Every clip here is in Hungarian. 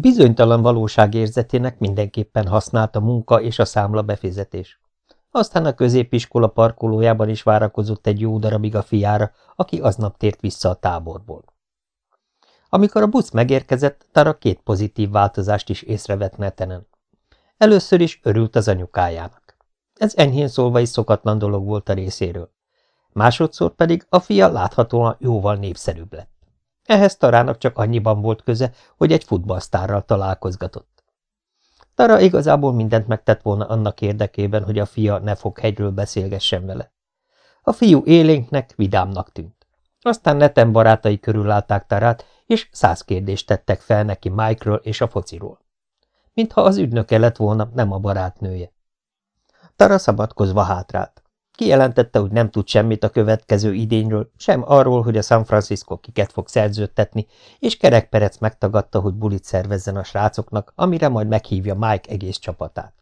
Bizonytalan valóságérzetének mindenképpen használt a munka és a számla befizetés. Aztán a középiskola parkolójában is várakozott egy jó darabig a fiára, aki aznap tért vissza a táborból. Amikor a busz megérkezett, Tara két pozitív változást is észrevett Netenen. Először is örült az anyukájának. Ez enyhén szólva is szokatlan dolog volt a részéről. Másodszor pedig a fia láthatóan jóval népszerűbb lett. Ehhez Tarának csak annyiban volt köze, hogy egy futballsztárral találkozgatott. Tara igazából mindent megtett volna annak érdekében, hogy a fia ne fog hegyről beszélgessen vele. A fiú élénknek, vidámnak tűnt. Aztán neten barátai körül állták Tarát, és száz kérdést tettek fel neki Mike-ről és a fociról. Mintha az ügynöke lett volna, nem a barátnője. Tara szabadkozva hátrált. Kijelentette, hogy nem tud semmit a következő idényről, sem arról, hogy a San Francisco kiket fog szerződtetni, és kerekperec megtagadta, hogy bulit szervezzen a srácoknak, amire majd meghívja Mike egész csapatát.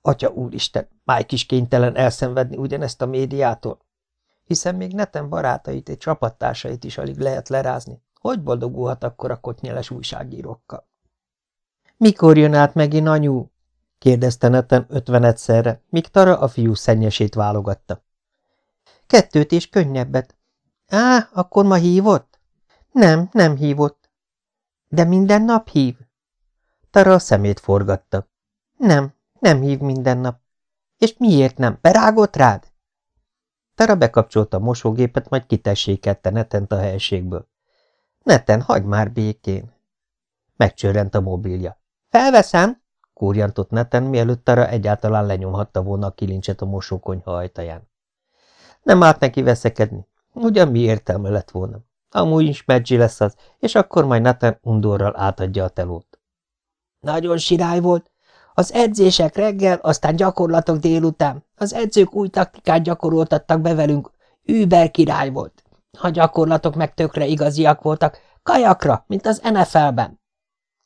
Atya úristen, Mike is kénytelen elszenvedni ugyanezt a médiától, hiszen még neten barátait és csapattársait is alig lehet lerázni. Hogy boldogulhat akkor a kotnyeles újságírókkal? Mikor jön át megint anyu? Kérdezte neten ötvenegyszerre, míg Tara a fiú szennyesét válogatta. Kettőt és könnyebbet. Á, akkor ma hívott? Nem, nem hívott. De minden nap hív? Tara a szemét forgatta. Nem, nem hív minden nap. És miért nem? Berágott rád? Tara bekapcsolta a mosógépet, majd kitessékelte netent a helységből. Neten, hagyd már békén! Megcsörrent a mobilja. Felveszem! Kúrjantott neten, mielőtt arra egyáltalán lenyomhatta volna a kilincset a mosókonyha ajtaján. Nem árt neki veszekedni. Ugyan mi értelme lett volna? Amúgy is Medzi lesz az, és akkor majd Nathan undorral átadja a telót. Nagyon sirály volt. Az edzések reggel, aztán gyakorlatok délután. Az edzők új taktikát gyakoroltattak be velünk. Über király volt. A gyakorlatok meg tökre igaziak voltak. Kajakra, mint az NFL-ben.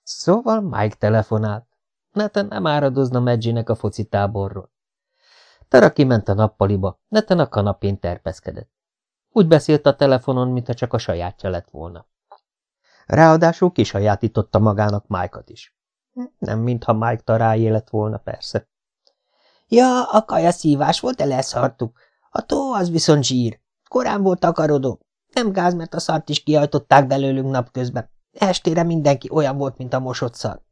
Szóval Mike telefonált. Neten nem áradozna Medzsinek a foci táborról. Tara kiment a nappaliba, Neten a kanapén terpeszkedett. Úgy beszélt a telefonon, mintha csak a sajátja lett volna. Ráadásul kisajátította magának Mike-ot is. Nem mintha Mike tarájé lett volna, persze. Ja, a kaja szívás volt, de leszartuk. A tó az viszont zsír. Korán volt takarodó. Nem gáz, mert a szart is kiajtották belőlünk napközben. Estére mindenki olyan volt, mint a mosott szar.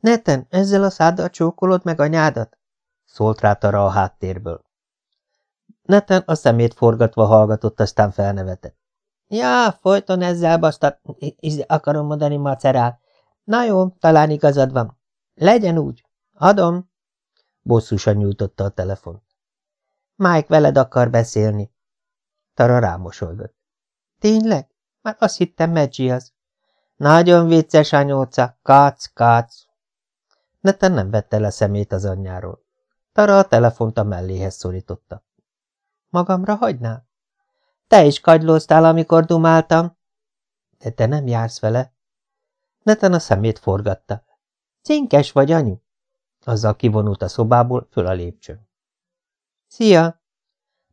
Neten, ezzel a száddal csókolod meg anyádat? szólt rá Tara a háttérből. Neten a szemét forgatva hallgatott, aztán felnevetett. Ja, folyton ezzel basztat, akarom mondani macerál. Na jó, talán igazad van. Legyen úgy. Adom. Bosszusan nyújtotta a telefon. Mike veled akar beszélni. Tara rámosolygott. Tényleg? Már azt hittem Meggi az. Nagyon vicces anyóca, kác, kác. Neten nem vette le szemét az anyjáról. Tara a telefont a melléhez szorította. Magamra hagynál? Te is kagylóztál, amikor dumáltam. De te nem jársz vele. Neten a szemét forgatta. Cinkes vagy, anyu? Azzal kivonult a szobából, föl a lépcsőn. Szia!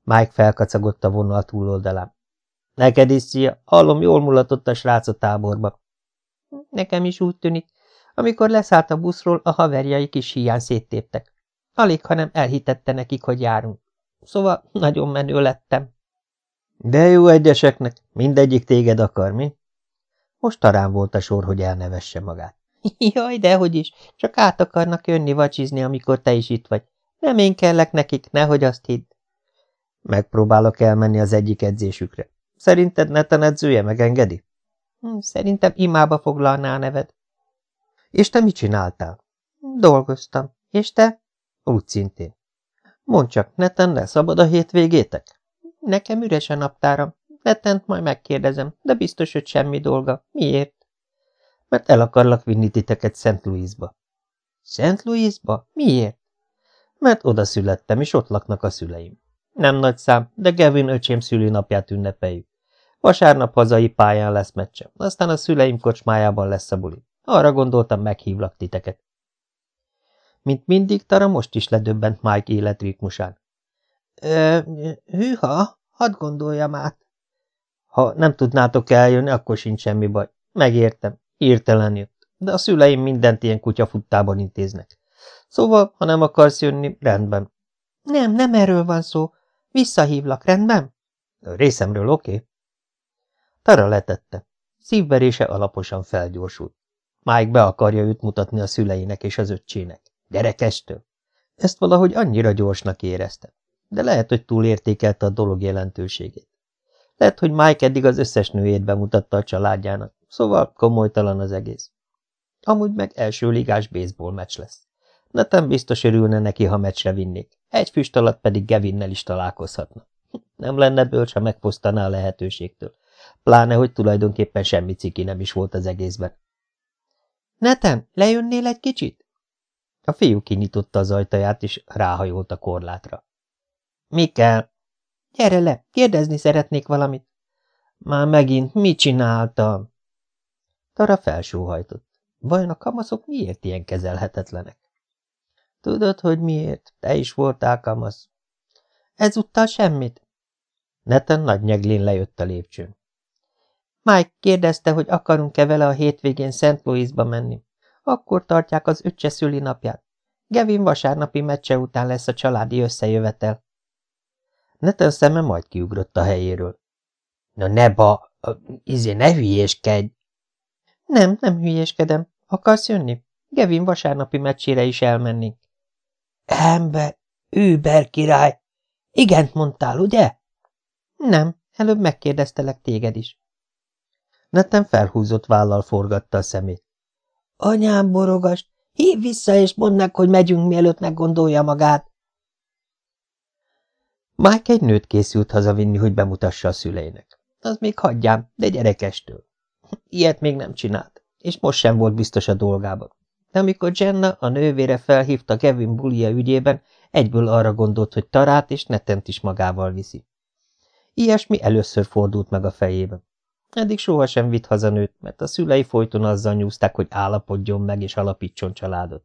Mike felkacagott a vonal túloldalán. Neked is szia, hallom, jól mulatott a srác a táborba. Nekem is úgy tűnik, amikor leszállt a buszról, a haverjai kis híján széttéptek. Alig, hanem elhitette nekik, hogy járunk. Szóval nagyon menő lettem. De jó egyeseknek, mindegyik téged akar, mi? Most talán volt a sor, hogy elnevesse magát. Jaj, dehogy is, csak át akarnak jönni vacsizni, amikor te is itt vagy. Nem én kellek nekik, nehogy azt hidd. Megpróbálok elmenni az egyik edzésükre. Szerinted neten edzője megengedi? Szerintem imába foglalná a neved. És te mit csináltál? Dolgoztam. És te? Úgy szintén. Mondd csak, neten ne szabad a hétvégétek? Nekem üres a naptáram. Netent majd megkérdezem, de biztos, hogy semmi dolga. Miért? Mert el akarlak vinni titeket Szent Louisba. Szent Louisba? Miért? Mert oda születtem, és ott laknak a szüleim. Nem nagy szám, de Gavin öcsém szülinapját ünnepeljük. Vasárnap hazai pályán lesz meccsem, aztán a szüleim kocsmájában lesz a buli. Arra gondoltam, meghívlak titeket. Mint mindig, Tara most is ledöbbent Mike életritmusán. Ö, hűha, hadd gondoljam át. Ha nem tudnátok eljönni, akkor sincs semmi baj. Megértem, hirtelen jött. de a szüleim mindent ilyen kutyafuttában intéznek. Szóval, ha nem akarsz jönni, rendben. Nem, nem erről van szó. Visszahívlak, rendben? Részemről oké. Okay. Tara letette. Szívverése alaposan felgyorsult. Mike be akarja őt mutatni a szüleinek és az öccsének. Gyerekestől. Ezt valahogy annyira gyorsnak érezte. De lehet, hogy túlértékelte a dolog jelentőségét. Lehet, hogy Mike eddig az összes nőjét bemutatta a családjának, szóval komolytalan az egész. Amúgy meg első ligás baseball meccs lesz. Netem biztos örülne neki, ha meccsre vinnék. Egy füst alatt pedig Gevinnel is találkozhatna. Nem lenne bölcs, ha megfosztaná a lehetőségtől. Pláne, hogy tulajdonképpen semmi ciki nem is volt az egészben. Netem, lejönnél egy kicsit? A fiú kinyitotta az ajtaját, és ráhajolt a korlátra. Mi kell? Gyere le, kérdezni szeretnék valamit. Már megint mit csináltam? Tara felsóhajtott. Vajon a kamaszok miért ilyen kezelhetetlenek? Tudod, hogy miért? Te is voltál kamasz. Ezúttal semmit? Neten nagy nyeglén lejött a lépcsőn. Mike kérdezte, hogy akarunk-e vele a hétvégén Szent Louisba menni. Akkor tartják az öccse szülinapját. Gevin vasárnapi meccse után lesz a családi összejövetel. Neten szeme majd kiugrott a helyéről. Na ne ba, izé ne hülyéskedj! Nem, nem hülyéskedem. Akarsz jönni? Gevin vasárnapi meccsére is elmennénk. Ember, őber király! Igent mondtál, ugye? Nem, előbb megkérdeztelek téged is. Netem felhúzott vállal forgatta a szemét. Anyám borogast, hív vissza és mondd meg, hogy megyünk, mielőtt meggondolja magát. Mike egy nőt készült hazavinni, hogy bemutassa a szüleinek. Az még hagyjám, de gyerekestől. Ilyet még nem csinált, és most sem volt biztos a dolgában. De amikor Jenna, a nővére felhívta Kevin bulia ügyében, egyből arra gondolt, hogy Tarát és Netent is magával viszi. Ilyesmi először fordult meg a fejében. Eddig sohasem vitt haza nőt, mert a szülei folyton azzal nyúzták, hogy állapodjon meg és alapítson családot.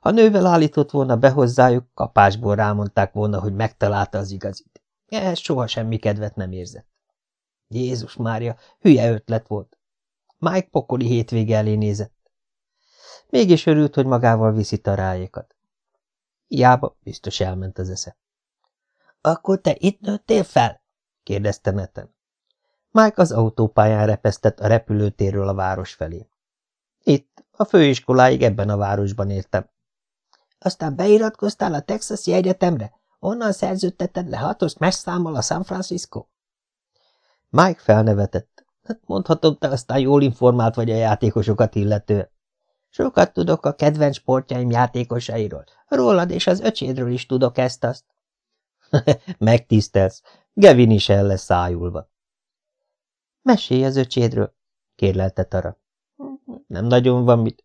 Ha nővel állított volna be hozzájuk, kapásból rámondták volna, hogy megtalálta az igazit. Ehhez soha semmi kedvet nem érzett. Jézus Mária, hülye ötlet volt. Mike pokoli hétvége elé nézett. Mégis örült, hogy magával viszi tarájékat. Hiába biztos elment az esze. – Akkor te itt nőttél fel? – kérdezte Neten. Mike az autópályán repesztett a repülőtérről a város felé. Itt, a főiskoláig ebben a városban értem. Aztán beiratkoztál a Texasi Egyetemre? Onnan szerződteted le hatos messzámmal a San Francisco? Mike felnevetett. Hát mondhatom, te aztán jól informált vagy a játékosokat illetően. Sokat tudok a kedvenc sportjaim játékosairól. Rólad és az öcsédről is tudok ezt-azt. Megtisztelsz. Gevin is el lesz szájulva. Mesélj az öcsédről, kérlelte Tara. Nem nagyon van mit.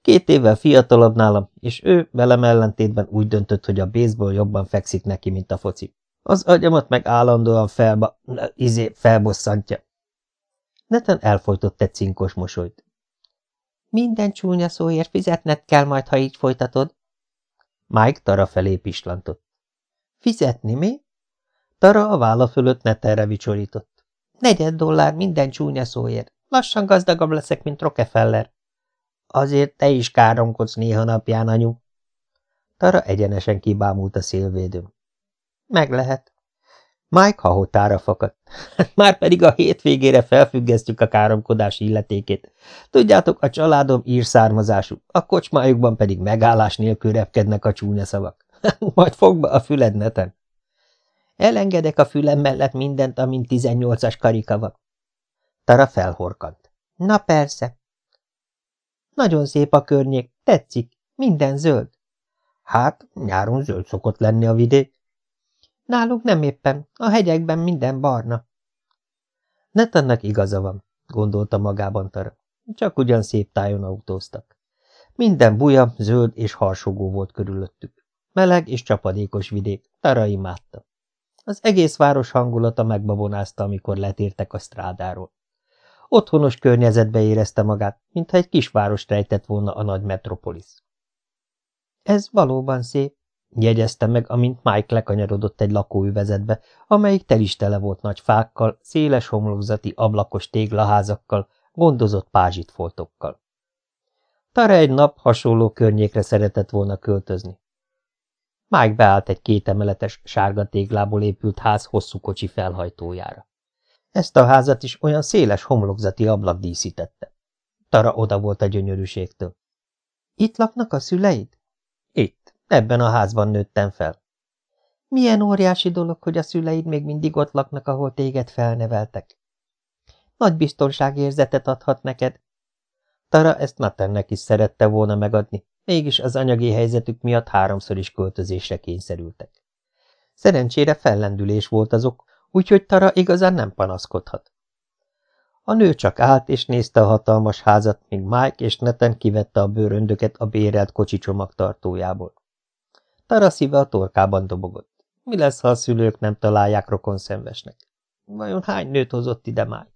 Két évvel fiatalabb nálam, és ő velem ellentétben úgy döntött, hogy a baseball jobban fekszik neki, mint a foci. Az agyamat meg állandóan felba... izé, felbosszantja. Neten elfolytott egy cinkos mosolyt. Minden csúnya szóért fizetned kell majd, ha így folytatod. Mike Tara felé pislantott. Fizetni mi? Tara a válla fölött netelre vicsorított. Negyed dollár minden csúnya szóért. Lassan gazdagabb leszek, mint Rockefeller. Azért te is káromkodsz néha napján, anyu. Tara egyenesen kibámult a szélvédőn. Meg lehet. Mike hahotára fakadt. Már pedig a hétvégére felfüggesztjük a káromkodás illetékét. Tudjátok, a családom ír származású, a kocsmájukban pedig megállás nélkül repkednek a csúnya szavak. Majd fogba a füled neten. Elengedek a fülem mellett mindent, amint 18-as karika van. Tara felhorkant. Na persze. Nagyon szép a környék, tetszik, minden zöld. Hát, nyáron zöld szokott lenni a vidék. Nálunk nem éppen, a hegyekben minden barna. Netennek igaza van, gondolta magában Tara. Csak ugyan szép tájon autóztak. Minden buja, zöld és harsogó volt körülöttük. Meleg és csapadékos vidék, Tara imádta. Az egész város hangulata megbabonázta, amikor letértek a strádáról. Otthonos környezetbe érezte magát, mintha egy kisváros rejtett volna a nagy metropolis. Ez valóban szép, jegyezte meg, amint Mike lekanyarodott egy lakóüvezetbe, amelyik telistele volt nagy fákkal, széles homlokzati ablakos téglaházakkal, gondozott pázsitfoltokkal. Tara egy nap hasonló környékre szeretett volna költözni. Mike beállt egy kétemeletes, sárga téglából épült ház hosszú kocsi felhajtójára. Ezt a házat is olyan széles homlokzati ablak díszítette. Tara oda volt a gyönyörűségtől. Itt laknak a szüleid? Itt, ebben a házban nőttem fel. Milyen óriási dolog, hogy a szüleid még mindig ott laknak, ahol téged felneveltek. Nagy biztonságérzetet adhat neked. Tara ezt Natennek is szerette volna megadni, mégis az anyagi helyzetük miatt háromszor is költözésre kényszerültek. Szerencsére fellendülés volt azok, úgyhogy Tara igazán nem panaszkodhat. A nő csak állt és nézte a hatalmas házat, míg Mike és Neten kivette a bőröndöket a bérelt kocsi csomagtartójából. Tara szíve a torkában dobogott. Mi lesz, ha a szülők nem találják rokon szenvesnek? Vajon hány nőt hozott ide Mike?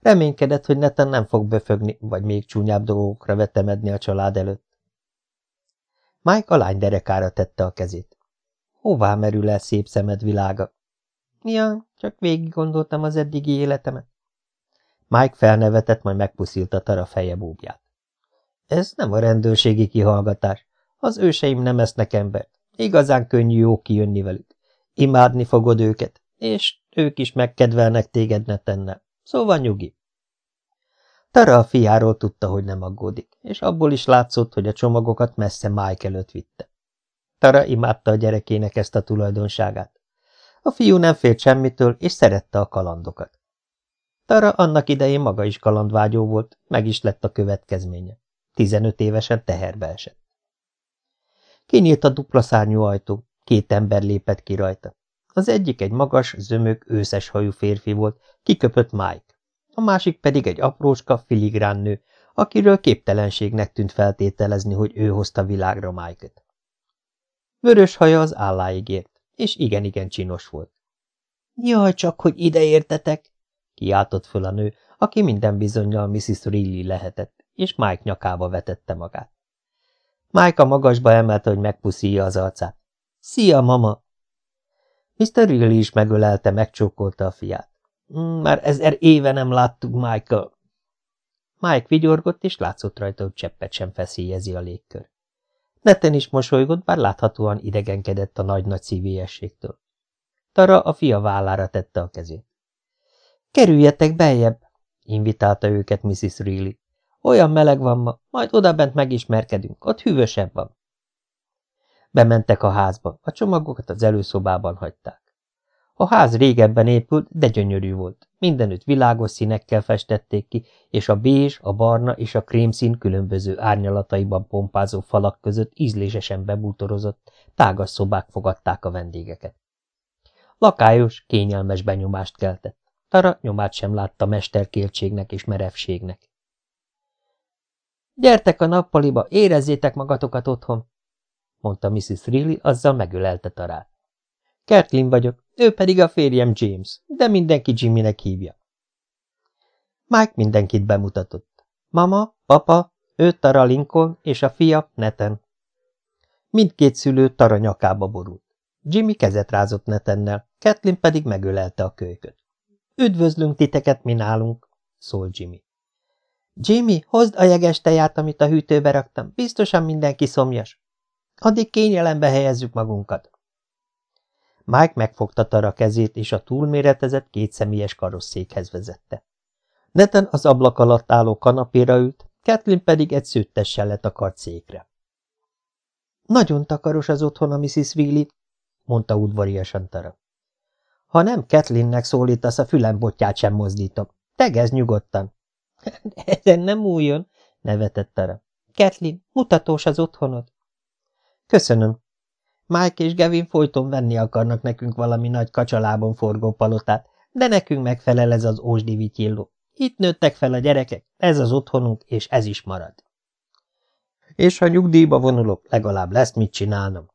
Reménykedett, hogy Neten nem fog befögni, vagy még csúnyább dolgokra vetemedni a család előtt. Mike a lány derekára tette a kezét. Hová merül el szép szemed világa? Ja, csak végig gondoltam az eddigi életemet. Mike felnevetett, majd megpuszilta Tara feje búbját. Ez nem a rendőrségi kihallgatás. Az őseim nem esznek embert. Igazán könnyű jó kijönni velük. Imádni fogod őket, és ők is megkedvelnek téged netennel. Szóval nyugi. Tara a fiáról tudta, hogy nem aggódik, és abból is látszott, hogy a csomagokat messze Mike előtt vitte. Tara imádta a gyerekének ezt a tulajdonságát. A fiú nem félt semmitől, és szerette a kalandokat. Tara annak idején maga is kalandvágyó volt, meg is lett a következménye. Tizenöt évesen teherbe esett. Kinyílt a dupla szárnyú ajtó, két ember lépett ki rajta. Az egyik egy magas, zömök, őszes hajú férfi volt, kiköpött Mike. A másik pedig egy apróska, filigrán nő, akiről képtelenségnek tűnt feltételezni, hogy ő hozta világra Mike-et. Vörös haja az álláig ért, és igen-igen csinos volt. – Jaj, csak hogy ide értetek! – kiáltott föl a nő, aki minden bizonyal Mrs. Reilly lehetett, és Mike nyakába vetette magát. Mike a magasba emelte, hogy megpuszíja az arcát. – Szia, mama! Mr. Reilly is megölelte, megcsókolta a fiát. Mm, – Már ezer éve nem láttuk Mike-kal. Mike vigyorgott, és látszott rajta, hogy cseppet sem feszélyezi a légkör. Neten is mosolygott, bár láthatóan idegenkedett a nagy-nagy szívélyességtől. Tara a fia vállára tette a kezét. – Kerüljetek beljebb! – invitálta őket Mrs. Reilly. – Olyan meleg van ma, majd odabent megismerkedünk, ott hűvösebb van. Bementek a házba, a csomagokat az előszobában hagyták. A ház régebben épült, de gyönyörű volt. Mindenütt világos színekkel festették ki, és a bézs, a barna és a krémszín különböző árnyalataiban pompázó falak között ízlésesen bebútorozott, tágas szobák fogadták a vendégeket. Lakályos, kényelmes benyomást keltett. Tara nyomát sem látta mesterkéltségnek és merevségnek. Gyertek a nappaliba, érezzétek magatokat otthon, mondta Mrs. Reilly, azzal megölelte Tarát. Kertlin vagyok, ő pedig a férjem James, de mindenki Jimmynek hívja. Mike mindenkit bemutatott. Mama, papa, ő Tara Lincoln és a fia Neten. Mindkét szülő Tara nyakába borult. Jimmy kezet rázott Netennel, Kathleen pedig megölelte a kölyköt. Üdvözlünk titeket mi nálunk, szólt Jimmy. Jimmy, hozd a jeges teját, amit a hűtőbe raktam, biztosan mindenki szomjas. Addig kényelembe helyezzük magunkat. Mike megfogta Tara kezét, és a túlméretezett kétszemélyes karosszékhez vezette. Neten az ablak alatt álló kanapéra ült, Kathleen pedig egy szőttessel letakart székre. Nagyon takaros az otthon a Mrs. Willy, mondta udvariasan Tara. Ha nem Kathleennek szólítasz, a fülembotját sem mozdítom. Tegezd nyugodtan. Ezen nem újjon, nevetett Tara. Kathleen, mutatós az otthonod. Köszönöm, Mike és Gavin folyton venni akarnak nekünk valami nagy kacsalában forgó palotát, de nekünk megfelel ez az ósdi vityilló. Itt nőttek fel a gyerekek, ez az otthonunk, és ez is marad. És ha nyugdíjba vonulok, legalább lesz mit csinálnom,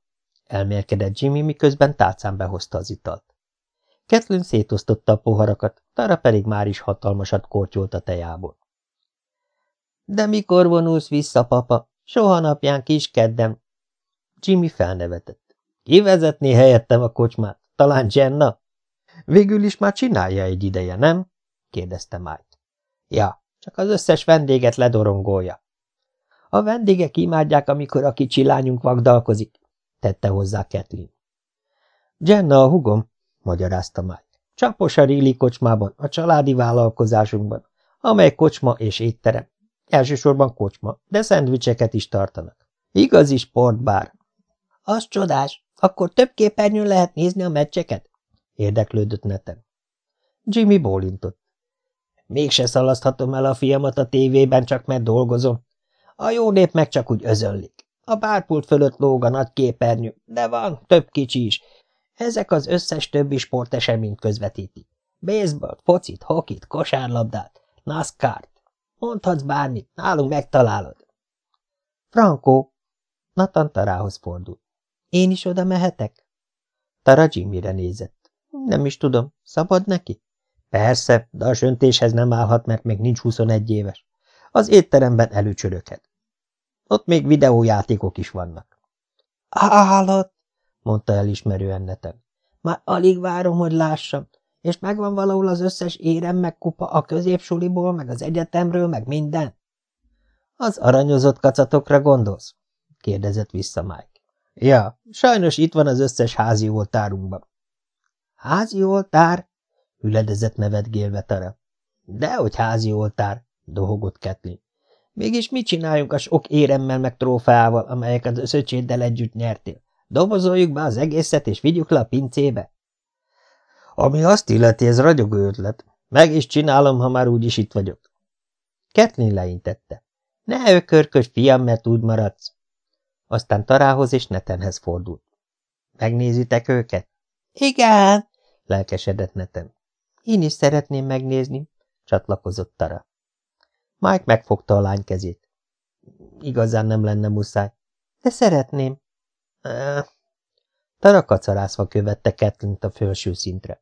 elmélkedett Jimmy, miközben tálcán behozta az italt. Kathleen szétosztotta a poharakat, Tara pedig már is hatalmasat kortyolt a tejából. De mikor vonulsz vissza, papa? Soha napján kiskeddem. Jimmy felnevetett. Ki vezetné helyettem a kocsmát? Talán Jenna? Végül is már csinálja egy ideje, nem? kérdezte Mike. Ja, csak az összes vendéget ledorongolja. A vendégek imádják, amikor a kicsi lányunk vagdalkozik, tette hozzá Kathleen. Jenna a hugom, magyarázta Mike. Csapos a Réli kocsmában, a családi vállalkozásunkban, amely kocsma és étterem. Elsősorban kocsma, de szendvicseket is tartanak. Igazi sportbár. Az csodás, akkor több képernyőn lehet nézni a meccseket? érdeklődött neten. Jimmy bólintott. Mégse szalaszthatom el a fiamat a tévében, csak mert dolgozom. A jó nép meg csak úgy özönlik. A bárpult fölött lóg a nagy képernyő, de van több kicsi is. Ezek az összes többi sporteseményt közvetíti. Baseballt, focit, hokit, kosárlabdát, NASCAR-t. Mondhatsz bármit, nálunk megtalálod. Franco, Nathan Tarához fordult. Én is oda mehetek? Tara Jimmyre nézett. Nem is tudom, szabad neki? Persze, de a söntéshez nem állhat, mert még nincs 21 éves. Az étteremben előcsöröghet. Ott még videójátékok is vannak. Állat, mondta elismerően neten. Már alig várom, hogy lássam, és megvan valahol az összes érem meg kupa a középsuliból, meg az egyetemről, meg minden. Az aranyozott kacatokra gondolsz? kérdezett vissza Mike. Ja, sajnos itt van az összes házi oltárunkban. Házi oltár? üledezett nevetgélve Tara. Dehogy házi oltár, dohogott Kathleen. Mégis mit csináljunk a sok éremmel meg trófeával, amelyeket az öcséddel együtt nyertél? Dobozoljuk be az egészet, és vigyük le a pincébe? Ami azt illeti, ez ragyogó ötlet. Meg is csinálom, ha már úgyis itt vagyok. Kathleen leintette. Ne ökörkös, fiam, mert úgy maradsz. Aztán Tarához és Netenhez fordult. Megnézitek őket? Igen, lelkesedett Neten. Én is szeretném megnézni, csatlakozott Tara. Mike megfogta a lány kezét. Igazán nem lenne muszáj. De szeretném. Tara kacarászva követte Ketlint a felső szintre.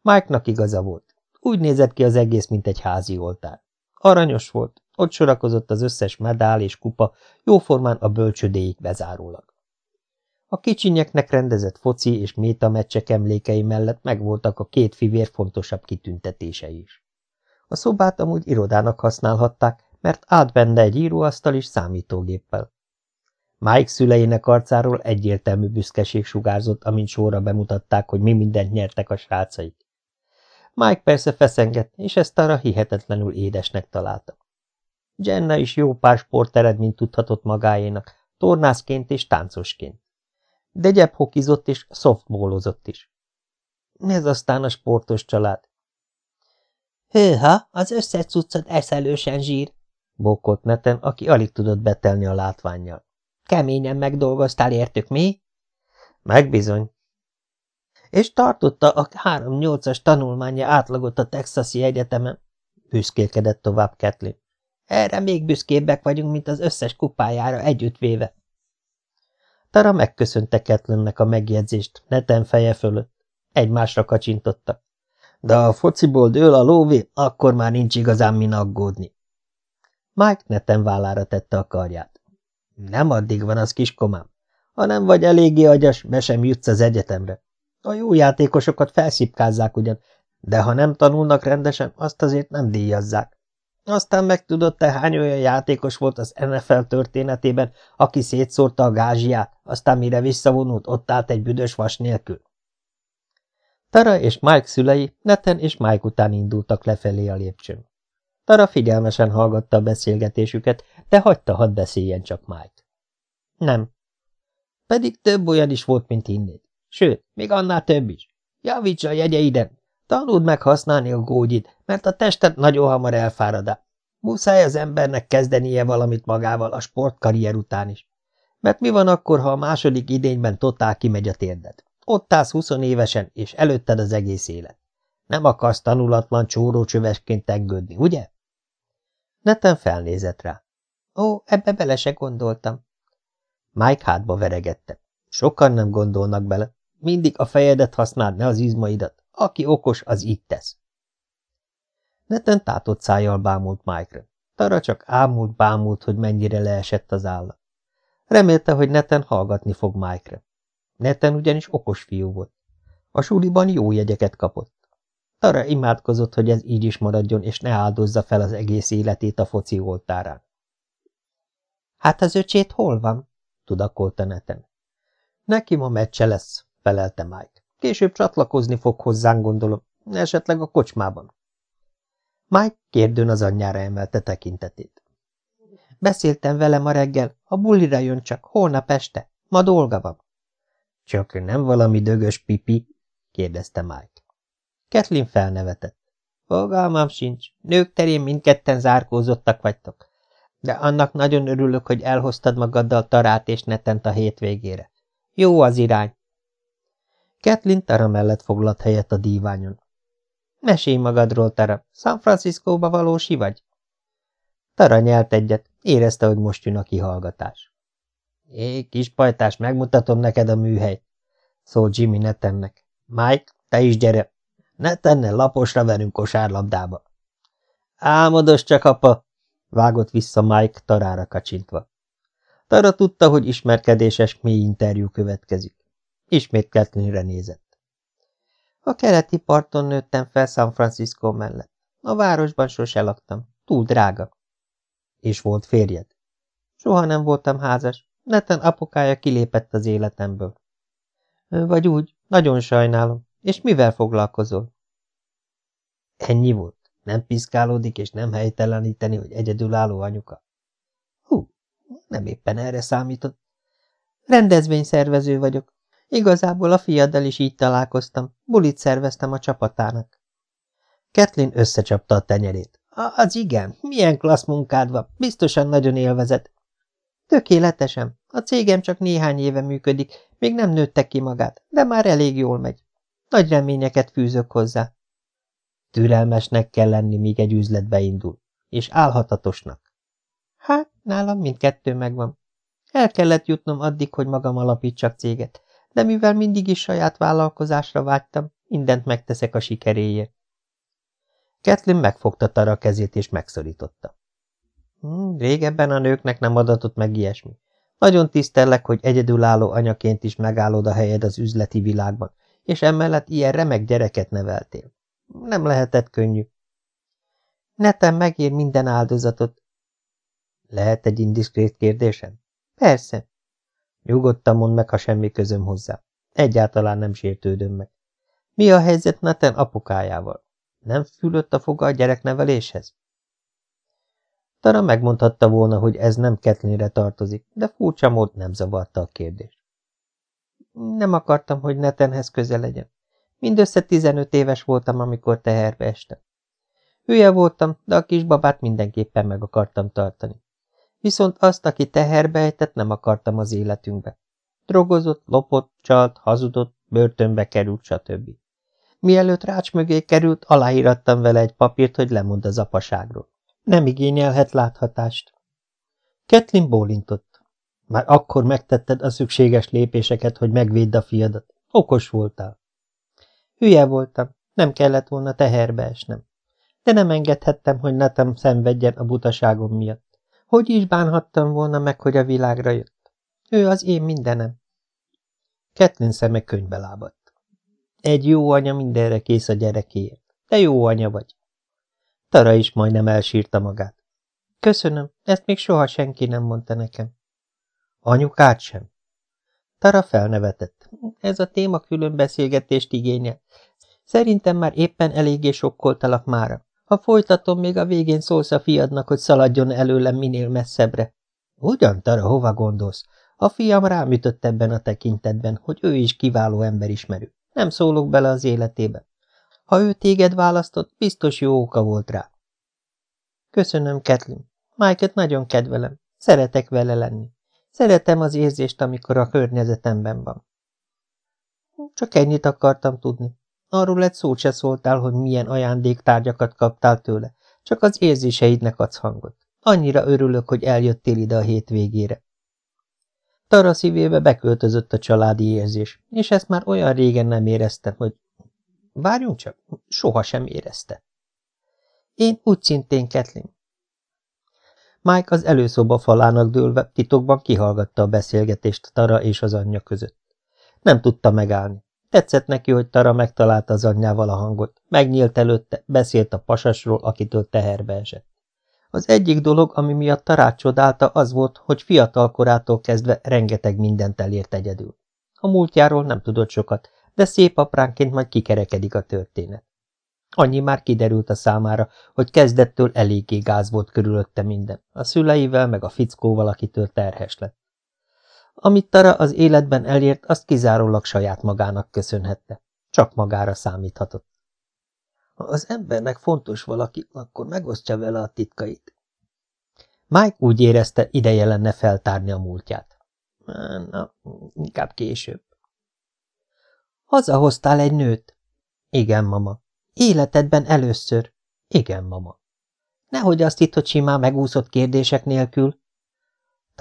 Mike-nak igaza volt. Úgy nézett ki az egész, mint egy házi oltár. Aranyos volt, ott sorakozott az összes medál és kupa, jóformán a bölcsödéig bezárólag. A kicsinyeknek rendezett foci és méta meccsek emlékei mellett megvoltak a két fivér fontosabb kitüntetései is. A szobát amúgy irodának használhatták, mert állt benne egy íróasztal és számítógéppel. Mike szüleinek arcáról egyértelmű büszkeség sugárzott, amint sorra bemutatták, hogy mi mindent nyertek a srácaik. Mike persze feszengett, és ezt arra hihetetlenül édesnek találta. Jenna is jó pár sporteredményt tudhatott magáénak, tornászként és táncosként. De gyebb hokizott és szoftbólozott is. Ez aztán a sportos család. Hőha, az összes cuccot eszelősen zsír, bókolt neten, aki alig tudott betelni a látványjal. Keményen megdolgoztál értük, mi? Megbizony. És tartotta a három nyolcas tanulmánya átlagot a Texasi Egyetemen, büszkélkedett tovább Kathleen. Erre még büszkébbek vagyunk, mint az összes kupájára együttvéve. Tara megköszönte Ketlennek a megjegyzést, neten feje fölött. Egymásra kacsintottak. De ha a fociból dől a lóvé, akkor már nincs igazán min aggódni. Mike neten vállára tette a karját. Nem addig van az kiskomám. Ha nem vagy eléggé agyas, be sem jutsz az egyetemre. A jó játékosokat felszipkázzák ugyan, de ha nem tanulnak rendesen, azt azért nem díjazzák. Aztán megtudod te, hány olyan játékos volt az NFL történetében, aki szétszórta a gázsiát, aztán mire visszavonult, ott állt egy büdös vas nélkül. Tara és Mike szülei Neten és Mike után indultak lefelé a lépcsőn. Tara figyelmesen hallgatta a beszélgetésüket, de hagyta, hadd beszéljen csak Mike. Nem. Pedig több olyan is volt, mint hinnéd. Sőt, még annál több is. Javíts a jegyeiden, Tanuld meg használni a gógyit, mert a tested nagyon hamar elfáradá. Muszáj az embernek kezdenie valamit magával a sportkarrier után is. Mert mi van akkor, ha a második idényben totál kimegy a térded? Ott állsz huszonévesen, és előtted az egész élet. Nem akarsz tanulatlan csórócsövesként teggődni, ugye? Neten felnézett rá. Ó, ebbe bele se gondoltam. Mike hátba veregette. Sokan nem gondolnak bele. Mindig a fejedet használd, ne az izmaidat. Aki okos, az így tesz. Neten tátott szájjal bámult Mike-re. Tara csak ámult, bámult, hogy mennyire leesett az állat. Remélte, hogy Neten hallgatni fog Mike-re. Neten ugyanis okos fiú volt. A suliban jó jegyeket kapott. Tara imádkozott, hogy ez így is maradjon, és ne áldozza fel az egész életét a foci oltárán. Hát az öcsét hol van? tudakolta neten. Neki ma meccse lesz, felelte Mike. Később csatlakozni fog hozzánk, gondolom, esetleg a kocsmában. Mike kérdőn az anyjára emelte tekintetét. Beszéltem vele ma reggel, a bulira jön csak, holnap este, ma dolga van. Csak nem valami dögös pipi? kérdezte Mike. Kathleen felnevetett. Fogalmam sincs, nők terén mindketten zárkózottak vagytok. De annak nagyon örülök, hogy elhoztad magaddal tarát és netent a hétvégére. Jó az irány. Kathleen Tara mellett foglalt helyet a díványon. Mesélj magadról, Tara. San Franciscóba valósi vagy? Tara nyelt egyet, érezte, hogy most jön a kihallgatás. Jé, kis pajtás, megmutatom neked a műhelyt, szólt Jimmy Netennek. Mike, te is gyere. Netennel laposra verünk kosárlabdába. Álmodos csak, apa, vágott vissza Mike tarára kacsintva. Tara tudta, hogy ismerkedéses mély interjú következik. Ismét Kathleenre nézett. A keleti parton nőttem fel San Francisco mellett. A városban sose laktam. Túl drága. És volt férjed? Soha nem voltam házas. Neten apukája kilépett az életemből. Vagy úgy, nagyon sajnálom. És mivel foglalkozol? Ennyi volt? Nem piszkálódik, és nem helyteleníteni, hogy egyedülálló anyuka? Hú, nem éppen erre számított. Rendezvényszervező vagyok. Igazából a fiaddal is így találkoztam. Bulit szerveztem a csapatának. Kathleen összecsapta a tenyerét. Az igen, milyen klassz munkád van, biztosan nagyon élvezet. Tökéletesen. A cégem csak néhány éve működik, még nem nőtte ki magát, de már elég jól megy. Nagy reményeket fűzök hozzá. Türelmesnek kell lenni, míg egy üzlet beindul, és álhatatosnak. Hát, nálam mindkettő megvan. El kellett jutnom addig, hogy magam alapítsak céget, de mivel mindig is saját vállalkozásra vágytam, mindent megteszek a sikeréért. Kathleen megfogta Tara kezét és megszorította. Hmm, régebben a nőknek nem adatott meg ilyesmi. Nagyon tisztellek, hogy egyedülálló anyaként is megállod a helyed az üzleti világban, és emellett ilyen remek gyereket neveltél. Nem lehetett könnyű. Netem megér minden áldozatot. Lehet egy indiszkrét kérdésem? Persze. Nyugodtan mondd meg, ha semmi közöm hozzá. Egyáltalán nem sértődöm meg. Mi a helyzet Neten apukájával? Nem fülött a foga a gyerekneveléshez? Tara megmondhatta volna, hogy ez nem Ketlinre tartozik, de furcsa mód nem zavarta a kérdést. Nem akartam, hogy Netenhez közel legyen. Mindössze tizenöt éves voltam, amikor teherbe estem. Hülye voltam, de a kisbabát mindenképpen meg akartam tartani. Viszont azt, aki teherbe ejtett, nem akartam az életünkbe. Drogozott, lopott, csalt, hazudott, börtönbe került, stb. Mielőtt rács mögé került, aláírattam vele egy papírt, hogy lemond az apaságról. Nem igényelhet láthatást. Ketlin bólintott. Már akkor megtetted a szükséges lépéseket, hogy megvédd a fiadat. Okos voltál. Hülye voltam, nem kellett volna teherbe esnem. De nem engedhettem, hogy netem szenvedjen a butaságom miatt. Hogy is bánhattam volna meg, hogy a világra jött? Ő az én mindenem. Ketlin szeme könyvbe lábadt. Egy jó anya mindenre kész a gyerekéért. Te jó anya vagy. Tara is majdnem elsírta magát. Köszönöm, ezt még soha senki nem mondta nekem. Anyukát sem? Tara felnevetett. Ez a téma külön beszélgetést igényel. Szerintem már éppen eléggé sokkoltalak mára. Ha folytatom, még a végén szólsz a fiadnak, hogy szaladjon előlem minél messzebbre. Ugyan, Tara, hova gondolsz? A fiam rám ütött ebben a tekintetben, hogy ő is kiváló emberismerő. Nem szólok bele az életébe. Ha ő téged választott, biztos jó oka volt rá. Köszönöm, Kathleen. Mike-et nagyon kedvelem. Szeretek vele lenni. Szeretem az érzést, amikor a környezetemben van. Csak ennyit akartam tudni. Arról egy szót se szóltál, hogy milyen ajándéktárgyakat kaptál tőle, csak az érzéseidnek adsz hangot. Annyira örülök, hogy eljöttél ide a hétvégére. Tara szívébe beköltözött a családi érzés, és ezt már olyan régen nem éreztem, hogy... Várjunk csak, sohasem érezte. Én úgy szintén, Kathleen. Mike az előszoba falának dőlve titokban kihallgatta a beszélgetést Tara és az anyja között. Nem tudta megállni. Tetszett neki, hogy Tara megtalálta az anyjával a hangot, megnyílt előtte, beszélt a pasasról, akitől teherbe esett. Az egyik dolog, ami miatt Tarát csodálta, az volt, hogy fiatal korától kezdve rengeteg mindent elért egyedül. A múltjáról nem tudott sokat, de szép apránként majd kikerekedik a történet. Annyi már kiderült a számára, hogy kezdettől eléggé gáz volt körülötte minden, a szüleivel meg a fickóval, akitől terhes lett. Amit Tara az életben elért, azt kizárólag saját magának köszönhette. Csak magára számíthatott. Ha az embernek fontos valaki, akkor megosztja vele a titkait. Mike úgy érezte, ideje lenne feltárni a múltját. Na, inkább később. Hazahoztál egy nőt? Igen, mama. Életedben először? Igen, mama. Nehogy azt hitt, hogy simán megúszott kérdések nélkül.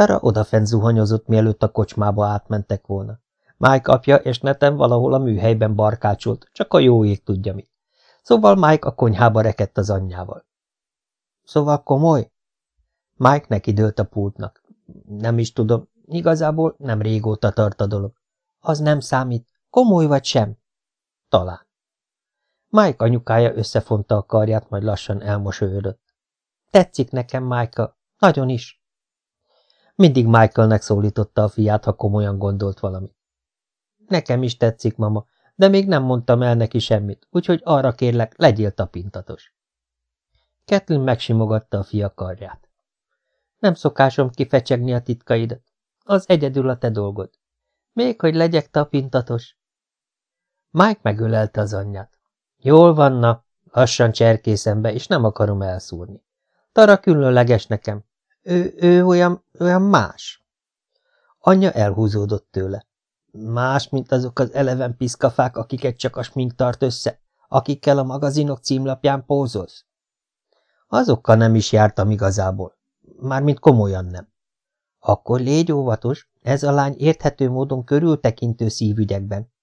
Tara odafent zuhanyozott, mielőtt a kocsmába átmentek volna. Mike apja és netem valahol a műhelyben barkácsolt, csak a jó ég tudja mit. Szóval Mike a konyhába rekedt az anyjával. Szóval komoly? Mike neki dőlt a pultnak. Nem is tudom, igazából nem régóta tart a dolog. Az nem számít. Komoly vagy sem? Talán. Mike anyukája összefonta a karját, majd lassan elmosolyodott. Tetszik nekem, Mike, nagyon is. Mindig Michaelnek szólította a fiát, ha komolyan gondolt valamit. Nekem is tetszik, mama, de még nem mondtam el neki semmit, úgyhogy arra kérlek, legyél tapintatos. Kathleen megsimogatta a fia karját. Nem szokásom kifecsegni a titkaidat. Az egyedül a te dolgod. Még hogy legyek tapintatos. Mike megölelte az anyját. Jól vanna, lassan cserkészem be, és nem akarom elszúrni. Tara különleges nekem. Ő, ő olyan, olyan más. Anyja elhúzódott tőle. Más, mint azok az eleven piszkafák, akiket csak a smink tart össze, akikkel a magazinok címlapján pózolsz. Azokkal nem is jártam igazából. Mármint komolyan nem. Akkor légy óvatos, ez a lány érthető módon körültekintő szívügyekben.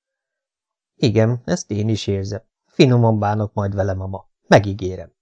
Igen, ezt én is érzem. Finoman bánok majd vele, mama. Megígérem.